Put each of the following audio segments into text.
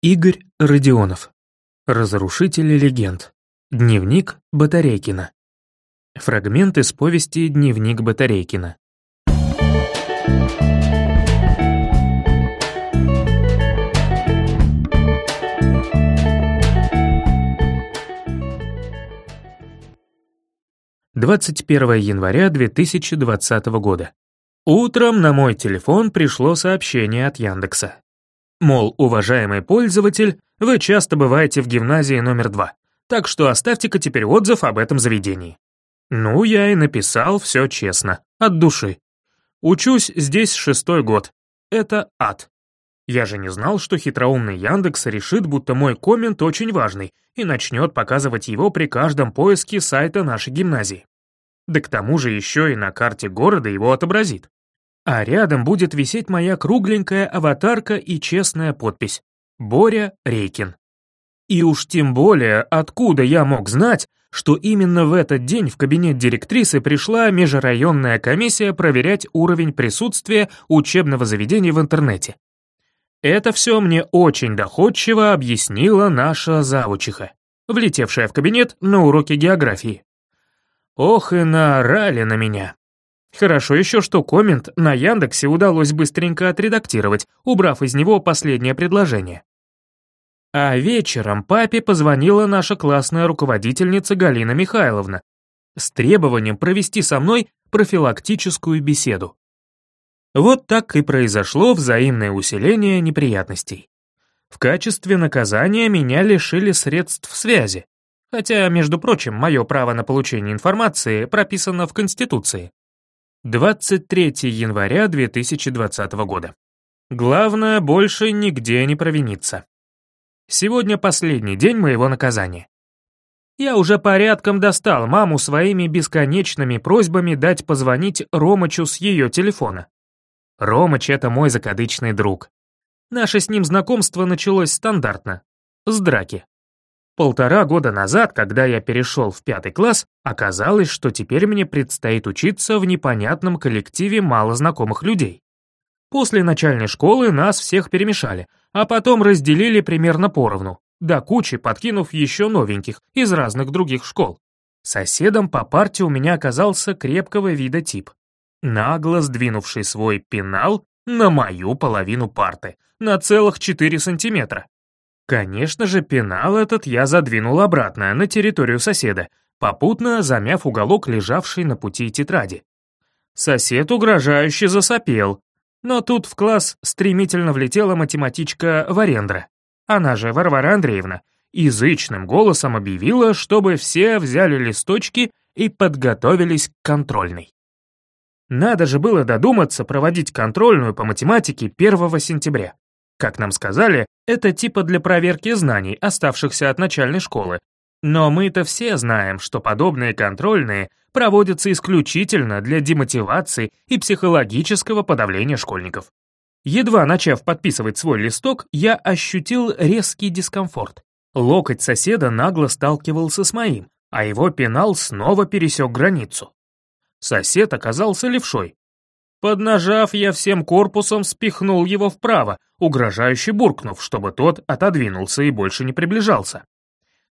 Игорь Родионов. Разрушители легенд. Дневник Батарейкина. Фрагмент из повести «Дневник Батарейкина». Двадцать первое января 2020 года. Утром на мой телефон пришло сообщение от Яндекса. Мол, уважаемый пользователь, вы часто бываете в гимназии номер два, так что оставьте-ка теперь отзыв об этом заведении. Ну, я и написал все честно, от души. Учусь здесь шестой год. Это ад. Я же не знал, что хитроумный Яндекс решит, будто мой коммент очень важный и начнет показывать его при каждом поиске сайта нашей гимназии. Да к тому же еще и на карте города его отобразит а рядом будет висеть моя кругленькая аватарка и честная подпись «Боря Рейкин». И уж тем более, откуда я мог знать, что именно в этот день в кабинет директрисы пришла межрайонная комиссия проверять уровень присутствия учебного заведения в интернете. Это все мне очень доходчиво объяснила наша завучиха, влетевшая в кабинет на уроке географии. Ох и наорали на меня. Хорошо еще, что коммент на Яндексе удалось быстренько отредактировать, убрав из него последнее предложение. А вечером папе позвонила наша классная руководительница Галина Михайловна с требованием провести со мной профилактическую беседу. Вот так и произошло взаимное усиление неприятностей. В качестве наказания меня лишили средств связи, хотя, между прочим, мое право на получение информации прописано в Конституции. 23 января 2020 года. Главное, больше нигде не провиниться. Сегодня последний день моего наказания. Я уже порядком достал маму своими бесконечными просьбами дать позвонить Ромычу с ее телефона. Ромыч — это мой закадычный друг. Наше с ним знакомство началось стандартно, с драки. Полтора года назад, когда я перешел в пятый класс, оказалось, что теперь мне предстоит учиться в непонятном коллективе малознакомых людей. После начальной школы нас всех перемешали, а потом разделили примерно поровну, до кучи подкинув еще новеньких из разных других школ. Соседом по парте у меня оказался крепкого вида тип, нагло сдвинувший свой пенал на мою половину парты, на целых 4 сантиметра. Конечно же, пенал этот я задвинул обратно, на территорию соседа, попутно замяв уголок лежавшей на пути тетради. Сосед угрожающе засопел, но тут в класс стремительно влетела математичка Варендра, она же Варвара Андреевна, язычным голосом объявила, чтобы все взяли листочки и подготовились к контрольной. Надо же было додуматься проводить контрольную по математике 1 сентября. Как нам сказали, это типа для проверки знаний, оставшихся от начальной школы. Но мы-то все знаем, что подобные контрольные проводятся исключительно для демотивации и психологического подавления школьников. Едва начав подписывать свой листок, я ощутил резкий дискомфорт. Локоть соседа нагло сталкивался с моим, а его пенал снова пересек границу. Сосед оказался левшой, Поднажав, я всем корпусом спихнул его вправо, угрожающе буркнув, чтобы тот отодвинулся и больше не приближался.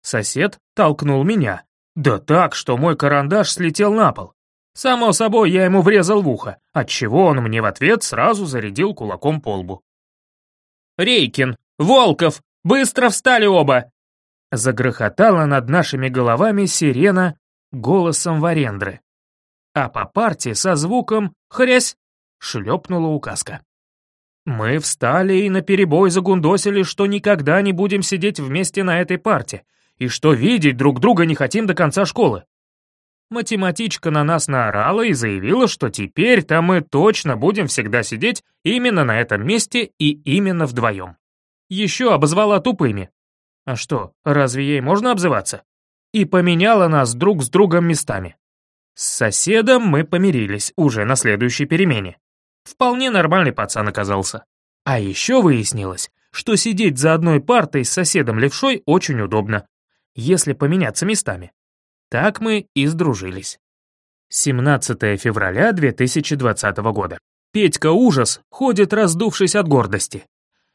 Сосед толкнул меня. Да так, что мой карандаш слетел на пол. Само собой, я ему врезал в ухо, отчего он мне в ответ сразу зарядил кулаком по лбу. «Рейкин! Волков! Быстро встали оба!» Загрохотала над нашими головами сирена голосом Варендры а по парте со звуком «хрясь» шлепнула указка. Мы встали и наперебой загундосили, что никогда не будем сидеть вместе на этой парте, и что видеть друг друга не хотим до конца школы. Математичка на нас наорала и заявила, что теперь-то мы точно будем всегда сидеть именно на этом месте и именно вдвоем. Еще обозвала тупыми. А что, разве ей можно обзываться? И поменяла нас друг с другом местами. С соседом мы помирились уже на следующей перемене. Вполне нормальный пацан оказался. А еще выяснилось, что сидеть за одной партой с соседом левшой очень удобно, если поменяться местами. Так мы и сдружились. 17 февраля 2020 года. Петька Ужас ходит раздувшись от гордости.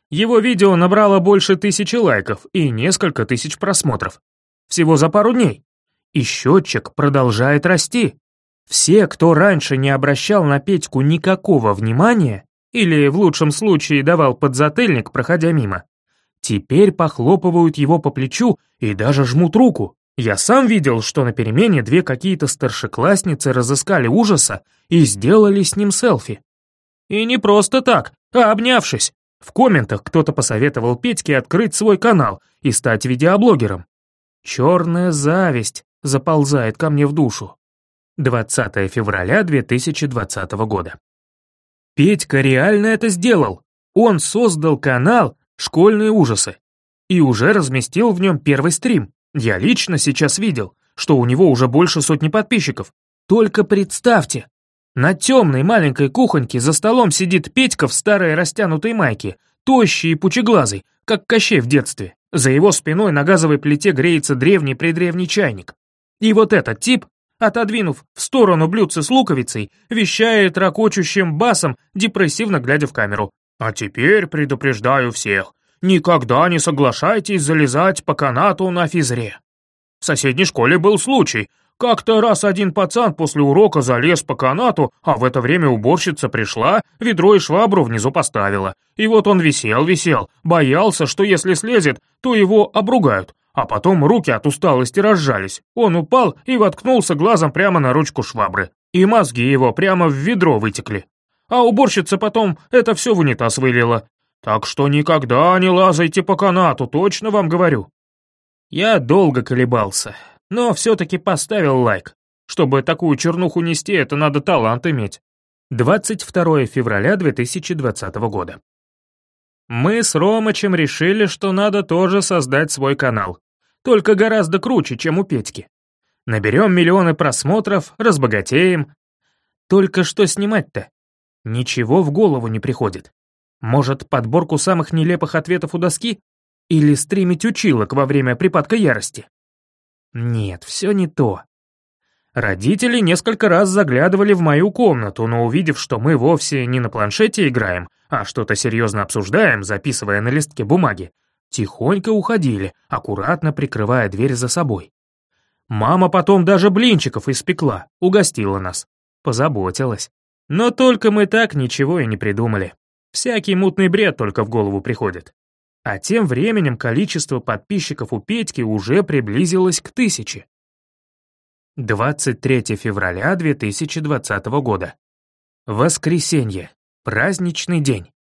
Его видео набрало больше тысячи лайков и несколько тысяч просмотров. Всего за пару дней. И счетчик продолжает расти. Все, кто раньше не обращал на Петьку никакого внимания, или в лучшем случае давал подзатыльник, проходя мимо, теперь похлопывают его по плечу и даже жмут руку. Я сам видел, что на перемене две какие-то старшеклассницы разыскали ужаса и сделали с ним селфи. И не просто так, а обнявшись. В комментах кто-то посоветовал Петьке открыть свой канал и стать видеоблогером. Черная зависть заползает ко мне в душу. 20 февраля 2020 года. Петька реально это сделал. Он создал канал «Школьные ужасы» и уже разместил в нем первый стрим. Я лично сейчас видел, что у него уже больше сотни подписчиков. Только представьте, на темной маленькой кухоньке за столом сидит Петька в старой растянутой майке, тощий и пучеглазый, как Кощей в детстве. За его спиной на газовой плите греется древний-предревний чайник. И вот этот тип, отодвинув в сторону блюдце с луковицей, вещает ракочущим басом, депрессивно глядя в камеру. «А теперь предупреждаю всех, никогда не соглашайтесь залезать по канату на физре». В соседней школе был случай, как-то раз один пацан после урока залез по канату, а в это время уборщица пришла, ведро и швабру внизу поставила. И вот он висел-висел, боялся, что если слезет, то его обругают. А потом руки от усталости разжались. Он упал и воткнулся глазом прямо на ручку швабры. И мозги его прямо в ведро вытекли. А уборщица потом это все в унитаз вылила. Так что никогда не лазайте по канату, точно вам говорю. Я долго колебался, но все-таки поставил лайк. Чтобы такую чернуху нести, это надо талант иметь. 22 февраля 2020 года. Мы с Ромычем решили, что надо тоже создать свой канал. Только гораздо круче, чем у Петьки. Наберем миллионы просмотров, разбогатеем. Только что снимать-то? Ничего в голову не приходит. Может, подборку самых нелепых ответов у доски? Или стримить училок во время припадка ярости? Нет, все не то. Родители несколько раз заглядывали в мою комнату, но увидев, что мы вовсе не на планшете играем, а что-то серьезно обсуждаем, записывая на листке бумаги, тихонько уходили, аккуратно прикрывая дверь за собой. Мама потом даже блинчиков испекла, угостила нас. Позаботилась. Но только мы так ничего и не придумали. Всякий мутный бред только в голову приходит. А тем временем количество подписчиков у Петьки уже приблизилось к тысяче. 23 февраля 2020 года. Воскресенье. Праздничный день.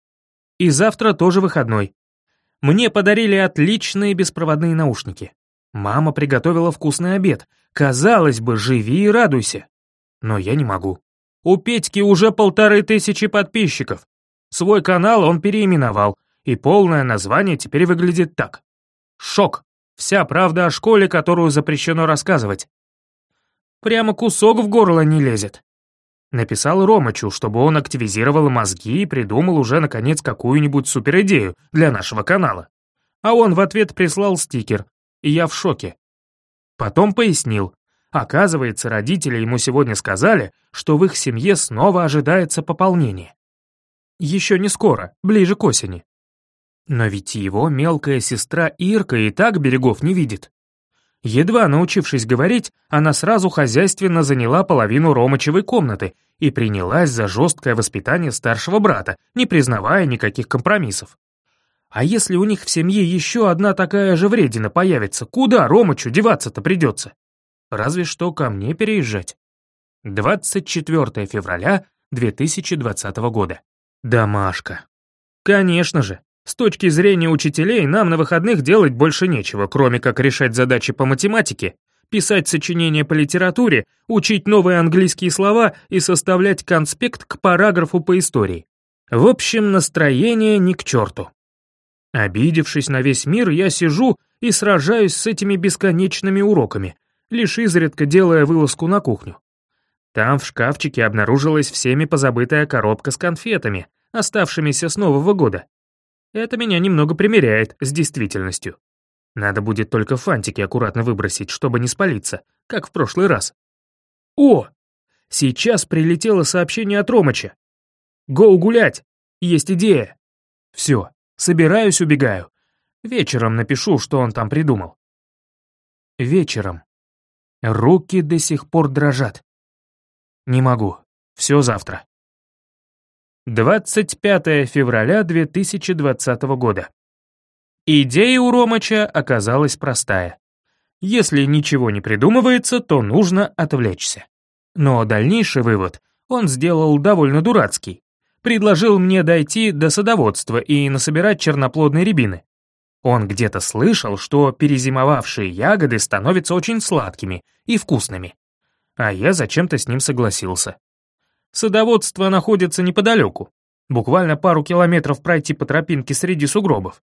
И завтра тоже выходной. Мне подарили отличные беспроводные наушники. Мама приготовила вкусный обед. Казалось бы, живи и радуйся. Но я не могу. У Петьки уже полторы тысячи подписчиков. Свой канал он переименовал, и полное название теперь выглядит так. «Шок. Вся правда о школе, которую запрещено рассказывать». Прямо кусок в горло не лезет. Написал Ромычу, чтобы он активизировал мозги и придумал уже, наконец, какую-нибудь суперидею для нашего канала. А он в ответ прислал стикер, и я в шоке. Потом пояснил. Оказывается, родители ему сегодня сказали, что в их семье снова ожидается пополнение. Еще не скоро, ближе к осени. Но ведь его мелкая сестра Ирка и так берегов не видит. Едва научившись говорить, она сразу хозяйственно заняла половину Ромычевой комнаты и принялась за жесткое воспитание старшего брата, не признавая никаких компромиссов. А если у них в семье еще одна такая же вредина появится, куда Ромычу деваться-то придется? Разве что ко мне переезжать. 24 февраля 2020 года. Домашка. Конечно же, с точки зрения учителей, нам на выходных делать больше нечего, кроме как решать задачи по математике, писать сочинения по литературе, учить новые английские слова и составлять конспект к параграфу по истории. В общем, настроение ни к черту. Обидевшись на весь мир, я сижу и сражаюсь с этими бесконечными уроками, лишь изредка делая вылазку на кухню. Там в шкафчике обнаружилась всеми позабытая коробка с конфетами, оставшимися с Нового года. Это меня немного примеряет с действительностью. Надо будет только фантики аккуратно выбросить, чтобы не спалиться, как в прошлый раз. О! Сейчас прилетело сообщение от Ромыча. «Гоу гулять! Есть идея!» Все, Собираюсь, убегаю. Вечером напишу, что он там придумал. Вечером. Руки до сих пор дрожат. Не могу. Все завтра. 25 февраля 2020 года. Идея у Ромыча оказалась простая. Если ничего не придумывается, то нужно отвлечься. Но дальнейший вывод он сделал довольно дурацкий. Предложил мне дойти до садоводства и насобирать черноплодные рябины. Он где-то слышал, что перезимовавшие ягоды становятся очень сладкими и вкусными. А я зачем-то с ним согласился. Садоводство находится неподалеку. Буквально пару километров пройти по тропинке среди сугробов.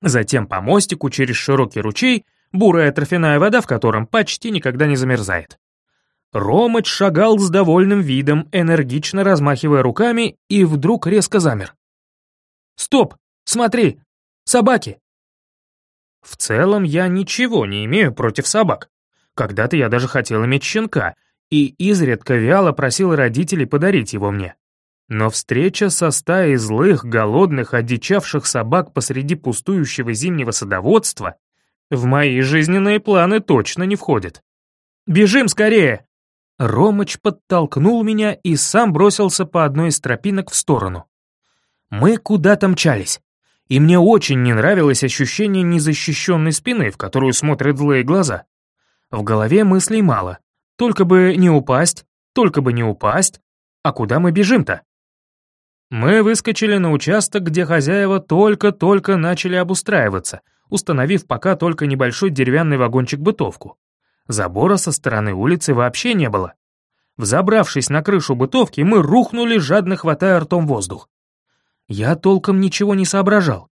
Затем по мостику через широкий ручей, бурая торфяная вода в котором почти никогда не замерзает. Ромыч шагал с довольным видом, энергично размахивая руками, и вдруг резко замер. «Стоп! Смотри! Собаки!» В целом я ничего не имею против собак. Когда-то я даже хотел иметь щенка, и изредка вяло просил родителей подарить его мне. Но встреча со стаей злых, голодных, одичавших собак посреди пустующего зимнего садоводства в мои жизненные планы точно не входит. «Бежим скорее!» Ромыч подтолкнул меня и сам бросился по одной из тропинок в сторону. Мы куда-то мчались, и мне очень не нравилось ощущение незащищенной спины, в которую смотрят злые глаза. В голове мыслей мало. Только бы не упасть, только бы не упасть. А куда мы бежим-то? Мы выскочили на участок, где хозяева только-только начали обустраиваться, установив пока только небольшой деревянный вагончик-бытовку. Забора со стороны улицы вообще не было. Взобравшись на крышу бытовки, мы рухнули, жадно хватая ртом воздух. Я толком ничего не соображал.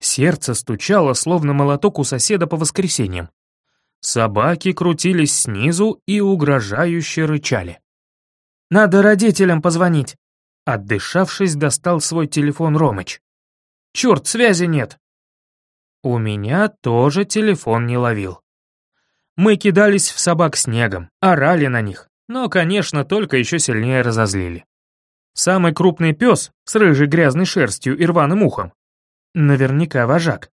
Сердце стучало, словно молоток у соседа по воскресеньям. Собаки крутились снизу и угрожающе рычали. «Надо родителям позвонить», Отдышавшись, достал свой телефон Ромыч. «Черт, связи нет!» У меня тоже телефон не ловил. Мы кидались в собак снегом, орали на них, но, конечно, только еще сильнее разозлили. Самый крупный пес с рыжей грязной шерстью и рваным ухом, наверняка вожак,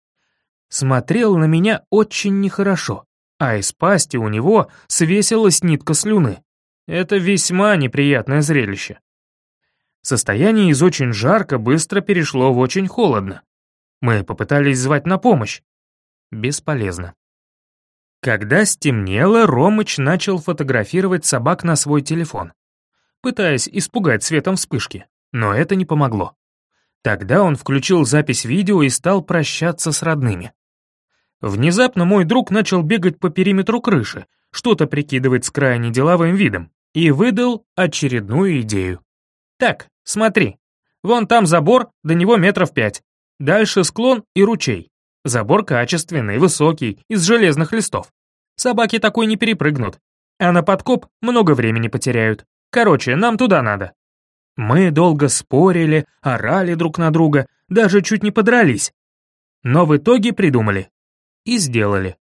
смотрел на меня очень нехорошо, а из пасти у него свесилась нитка слюны. Это весьма неприятное зрелище. Состояние из очень жарко быстро перешло в очень холодно. Мы попытались звать на помощь. Бесполезно. Когда стемнело, Ромыч начал фотографировать собак на свой телефон, пытаясь испугать светом вспышки, но это не помогло. Тогда он включил запись видео и стал прощаться с родными. Внезапно мой друг начал бегать по периметру крыши, что-то прикидывать с крайне деловым видом, и выдал очередную идею. Так, смотри. Вон там забор, до него метров пять. Дальше склон и ручей. Забор качественный, высокий, из железных листов. Собаки такой не перепрыгнут. А на подкоп много времени потеряют. Короче, нам туда надо. Мы долго спорили, орали друг на друга, даже чуть не подрались. Но в итоге придумали. И сделали.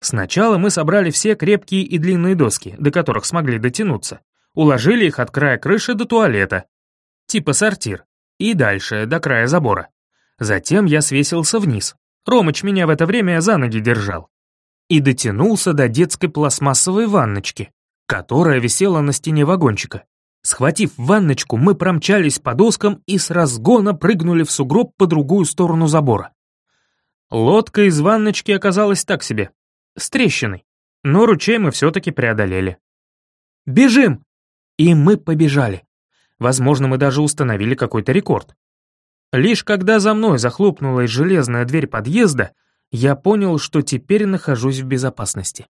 Сначала мы собрали все крепкие и длинные доски, до которых смогли дотянуться уложили их от края крыши до туалета, типа сортир, и дальше, до края забора. Затем я свесился вниз. Ромыч меня в это время за ноги держал. И дотянулся до детской пластмассовой ванночки, которая висела на стене вагончика. Схватив ванночку, мы промчались по доскам и с разгона прыгнули в сугроб по другую сторону забора. Лодка из ванночки оказалась так себе, с трещиной, но ручей мы все-таки преодолели. «Бежим!» И мы побежали. Возможно, мы даже установили какой-то рекорд. Лишь когда за мной захлопнулась железная дверь подъезда, я понял, что теперь нахожусь в безопасности.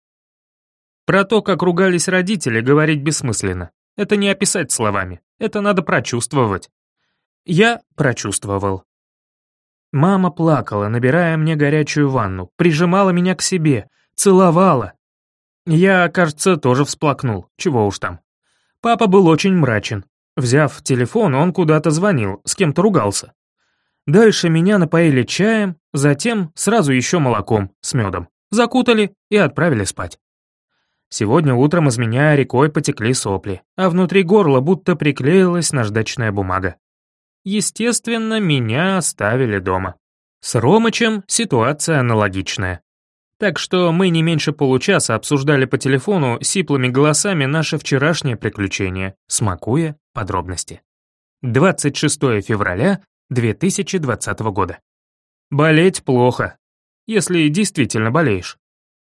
Про то, как ругались родители, говорить бессмысленно. Это не описать словами, это надо прочувствовать. Я прочувствовал. Мама плакала, набирая мне горячую ванну, прижимала меня к себе, целовала. Я, кажется, тоже всплакнул, чего уж там. Папа был очень мрачен. Взяв телефон, он куда-то звонил, с кем-то ругался. Дальше меня напоили чаем, затем сразу еще молоком с медом. Закутали и отправили спать. Сегодня утром из меня рекой потекли сопли, а внутри горла будто приклеилась наждачная бумага. Естественно, меня оставили дома. С Ромычем ситуация аналогичная. Так что мы не меньше получаса обсуждали по телефону сиплыми голосами наше вчерашнее приключение, смакуя подробности. 26 февраля 2020 года. Болеть плохо, если действительно болеешь.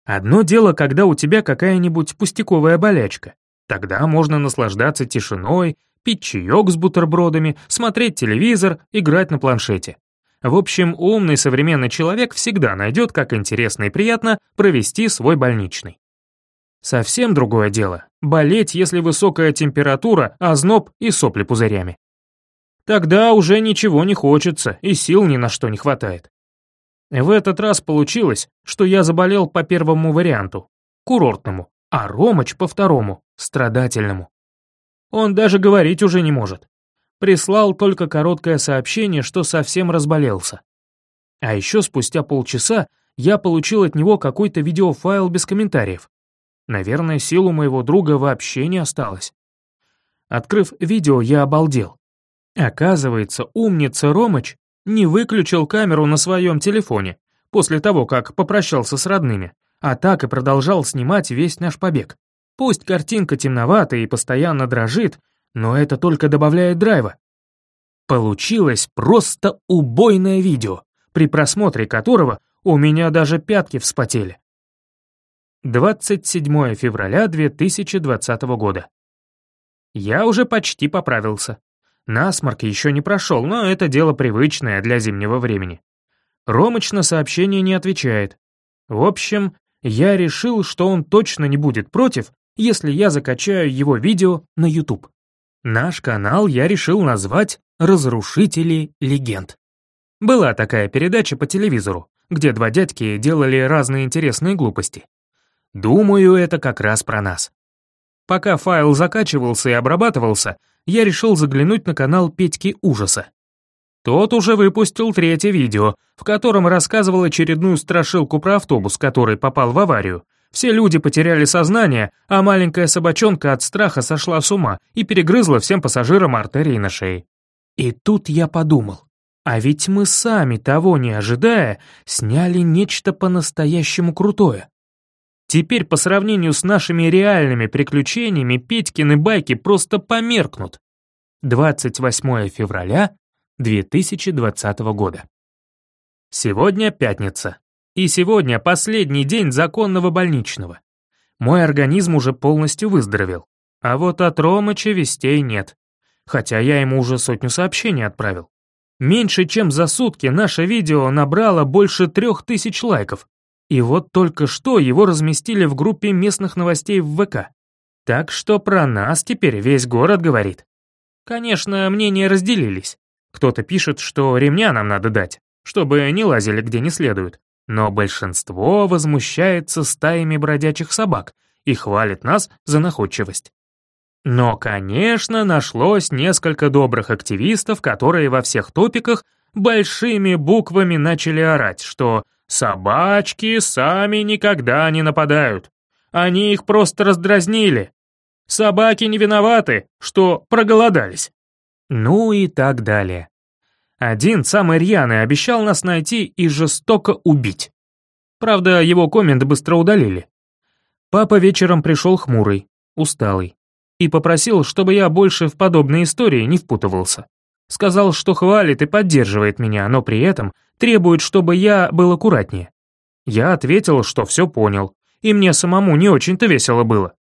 Одно дело, когда у тебя какая-нибудь пустяковая болячка. Тогда можно наслаждаться тишиной, пить чаек с бутербродами, смотреть телевизор, играть на планшете. В общем, умный современный человек всегда найдет, как интересно и приятно провести свой больничный. Совсем другое дело – болеть, если высокая температура, озноб и сопли пузырями. Тогда уже ничего не хочется и сил ни на что не хватает. В этот раз получилось, что я заболел по первому варианту – курортному, а Ромыч по второму – страдательному. Он даже говорить уже не может. Прислал только короткое сообщение, что совсем разболелся. А еще спустя полчаса я получил от него какой-то видеофайл без комментариев. Наверное, сил у моего друга вообще не осталось. Открыв видео, я обалдел. Оказывается, умница Ромыч не выключил камеру на своем телефоне после того, как попрощался с родными, а так и продолжал снимать весь наш побег. Пусть картинка темноватая и постоянно дрожит, но это только добавляет драйва. Получилось просто убойное видео, при просмотре которого у меня даже пятки вспотели. 27 февраля 2020 года. Я уже почти поправился. Насморк еще не прошел, но это дело привычное для зимнего времени. Ромыч на сообщение не отвечает. В общем, я решил, что он точно не будет против, если я закачаю его видео на YouTube. Наш канал я решил назвать «Разрушители легенд». Была такая передача по телевизору, где два дядьки делали разные интересные глупости. Думаю, это как раз про нас. Пока файл закачивался и обрабатывался, я решил заглянуть на канал Петьки Ужаса. Тот уже выпустил третье видео, в котором рассказывал очередную страшилку про автобус, который попал в аварию, все люди потеряли сознание, а маленькая собачонка от страха сошла с ума и перегрызла всем пассажирам артерии на шее. И тут я подумал, а ведь мы сами, того не ожидая, сняли нечто по-настоящему крутое. Теперь по сравнению с нашими реальными приключениями Петькины байки просто померкнут. 28 февраля 2020 года. Сегодня пятница. И сегодня последний день законного больничного. Мой организм уже полностью выздоровел. А вот от Ромыча вестей нет. Хотя я ему уже сотню сообщений отправил. Меньше чем за сутки наше видео набрало больше трех тысяч лайков. И вот только что его разместили в группе местных новостей в ВК. Так что про нас теперь весь город говорит. Конечно, мнения разделились. Кто-то пишет, что ремня нам надо дать, чтобы не лазили где не следует но большинство возмущается стаями бродячих собак и хвалит нас за находчивость. Но, конечно, нашлось несколько добрых активистов, которые во всех топиках большими буквами начали орать, что «собачки сами никогда не нападают, они их просто раздразнили, собаки не виноваты, что проголодались». Ну и так далее. Один, самый рьяный, обещал нас найти и жестоко убить. Правда, его коммент быстро удалили. Папа вечером пришел хмурый, усталый, и попросил, чтобы я больше в подобные истории не впутывался. Сказал, что хвалит и поддерживает меня, но при этом требует, чтобы я был аккуратнее. Я ответил, что все понял, и мне самому не очень-то весело было.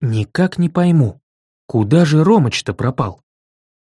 Никак не пойму, куда же Ромыч-то пропал?